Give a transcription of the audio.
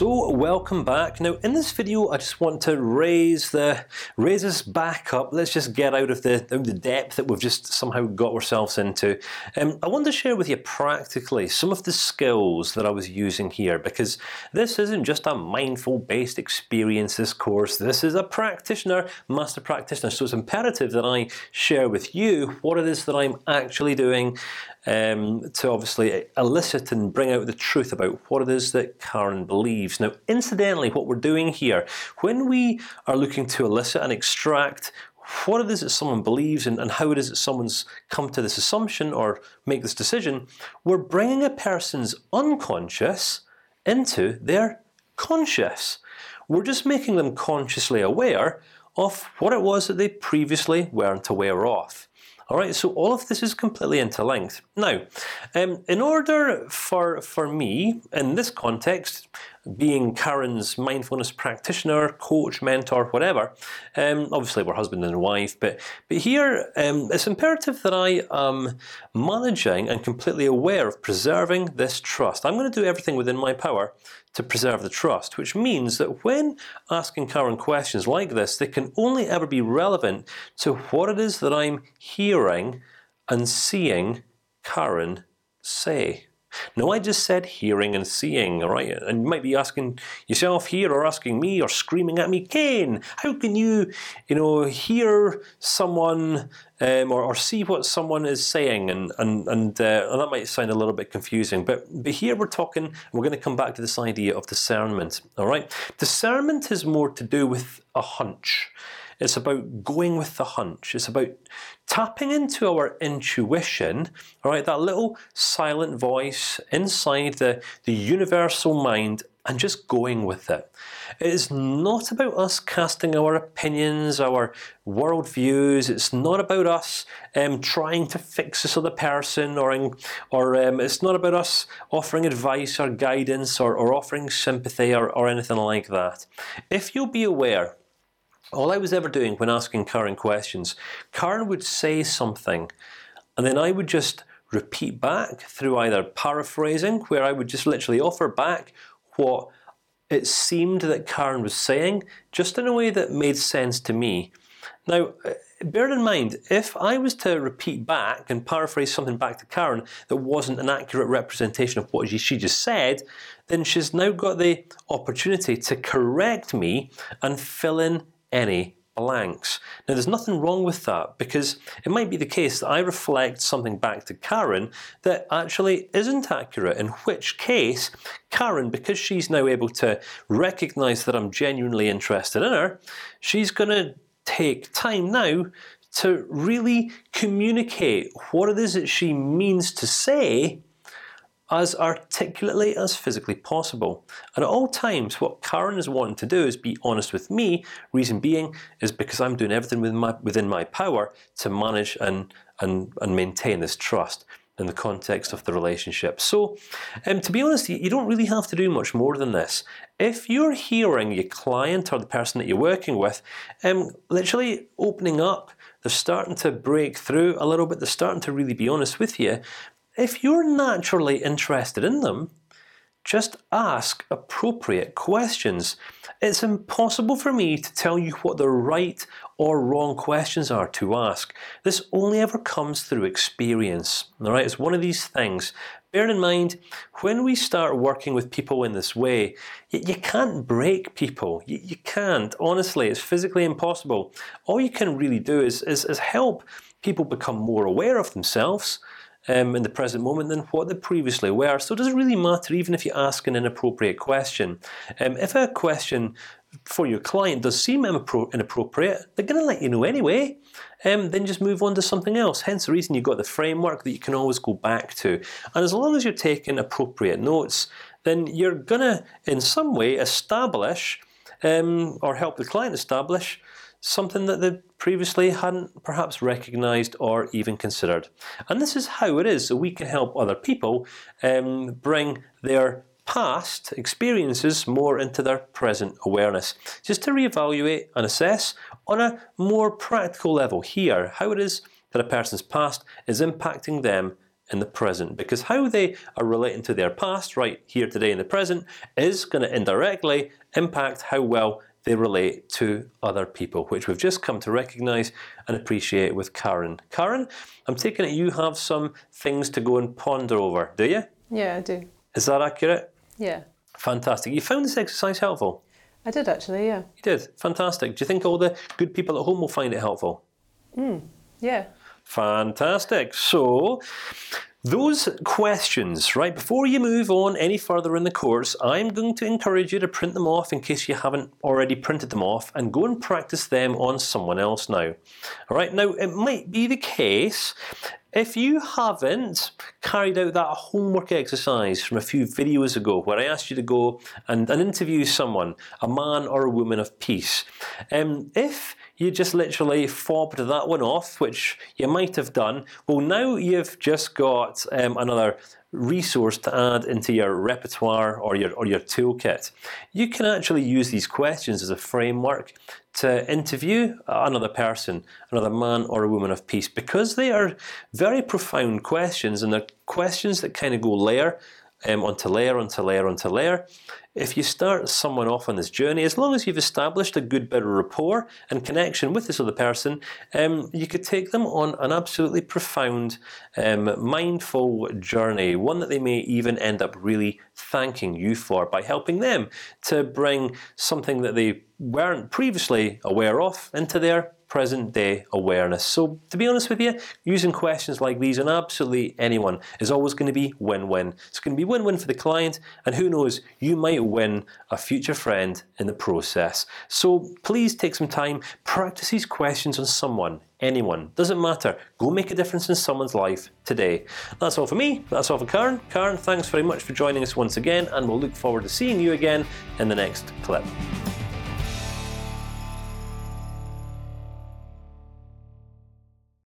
So welcome back. Now in this video, I just want to raise the raise us back up. Let's just get out of the the depth that we've just somehow got ourselves into. Um, I want to share with you practically some of the skills that I was using here because this isn't just a mindful-based experiences course. This is a practitioner, master practitioner. So it's imperative that I share with you what it is that I'm actually doing um, to obviously elicit and bring out the truth about what it is that Karen believes. Now, incidentally, what we're doing here, when we are looking to elicit and extract what it is that someone believes and, and how it is that someone's come to this assumption or make this decision, we're bringing a person's unconscious into their conscious. We're just making them consciously aware of what it was that they previously weren't aware of. All right, so all of this is completely interlinked. Now, um, in order for for me in this context, being Karen's mindfulness practitioner, coach, mentor, whatever. Um, obviously, we're husband and wife, but but here um, it's imperative that I am managing and completely aware of preserving this trust. I'm going to do everything within my power to preserve the trust, which means that when asking Karen questions like this, they can only ever be relevant to what it is that I'm hearing and seeing Karen say. No, I just said hearing and seeing, right? And you might be asking yourself here, or asking me, or screaming at me, Kane, how can you, you know, hear someone um, or, or, see what someone is saying? And and and, uh, and, that might sound a little bit confusing, but but here we're talking. We're going to come back to this idea of discernment. All right, discernment is more to do with a hunch. It's about going with the hunch. It's about tapping into our intuition. All right, that little silent voice inside the the universal mind, and just going with it. It is not about us casting our opinions, our worldviews. It's not about us um, trying to fix this other person, or or um, it's not about us offering advice or guidance, or, or offering sympathy, or, or anything like that. If you'll be aware all I was ever doing when asking Karen questions, Karen would say something, and then I would just repeat back through either paraphrasing, where I would just literally offer back what it seemed that Karen was saying, just in a way that made sense to me. Now, uh, bear in mind, if I was to repeat back and paraphrase something back to Karen that wasn't an accurate representation of what she just said, then she's now got the opportunity to correct me and fill in any blanks. Now, there's nothing wrong with that because it might be the case that I reflect something back to Karen that actually isn't accurate. In which case, Karen, because she's now able to recognize that I'm genuinely interested in her, she's going to take time now to really communicate what it is that she means to say as articulately as physically possible. And at all times, what Karen is wanting to do is be honest with me. Reason being is because I'm doing everything within my within my power to manage and and and maintain this trust in the context of the relationship. So, um, to be honest, you, don't really have to do much more than this. If you're hearing your client or the person that you're working with, um, literally opening up, they're starting to break through a little bit. They're starting to really be honest with you if you're naturally interested in them, just ask appropriate questions. It's impossible for me to tell you what the right or wrong questions are to ask. This only ever comes through experience. All right, it's one of these things. Bear in mind, when we start working with people in this way, you, you can't break people. You, you, can't. Honestly, it's physically impossible. All you can really do is, is, is help people become more aware of themselves um, in the present moment than what they previously were. So it doesn't really matter even if you ask an inappropriate question. Um, if a question for your client does seem inappropriate, they're going to let you know anyway. Um, then just move on to something else. Hence the reason you've got the framework that you can always go back to. And as long as you're taking appropriate notes, then you're going to, in some way, establish um, or help the client establish something that they previously hadn't perhaps recognized or even considered. And this is how it is. So we can help other people um, bring their past experiences more into their present awareness, just to reevaluate and assess on a more practical level here how it is that a person's past is impacting them in the present, because how they are relating to their past, right here today in the present, is going to indirectly impact how well they relate to other people, which we've just come to recognize and appreciate with Karen. Karen, I'm taking it you have some things to go and ponder over, do you? Yeah, I do. Is that accurate? Yeah. Fantastic. You found this exercise helpful? I did actually, yeah. You did. Fantastic. Do you think all the good people at home will find it helpful? Mm, yeah. Fantastic. So, those questions, right before you move on any further in the course, I'm going to encourage you to print them off in case you haven't already printed them off, and go and practice them on someone else now. All right. Now, it might be the case if you haven't carried out that homework exercise from a few videos ago, where I asked you to go and, and interview someone, a man or a woman of peace, um, if you just literally fobbed that one off, which you might have done. Well, now you've just got um, another resource to add into your repertoire or your or your toolkit. You can actually use these questions as a framework to interview another person, another man or a woman of peace, because they are very profound questions, and they're questions that kind of go layer um, onto layer onto layer onto layer. If you start someone off on this journey, as long as you've established a good bit of rapport and connection with this other person, um, you could take them on an absolutely profound, um, mindful journey, one that they may even end up really thanking you for by helping them to bring something that they weren't previously aware of into their present day awareness. So to be honest with you, using questions like these on absolutely anyone is always going to be win-win. It's going to be win-win for the client, and who knows, you might win a future friend in the process. So please take some time, practice these questions on someone, anyone, doesn't matter. Go make a difference in someone's life today. That's all for me. That's all for Karen. Karen, thanks very much for joining us once again, and we'll look forward to seeing you again in the next clip.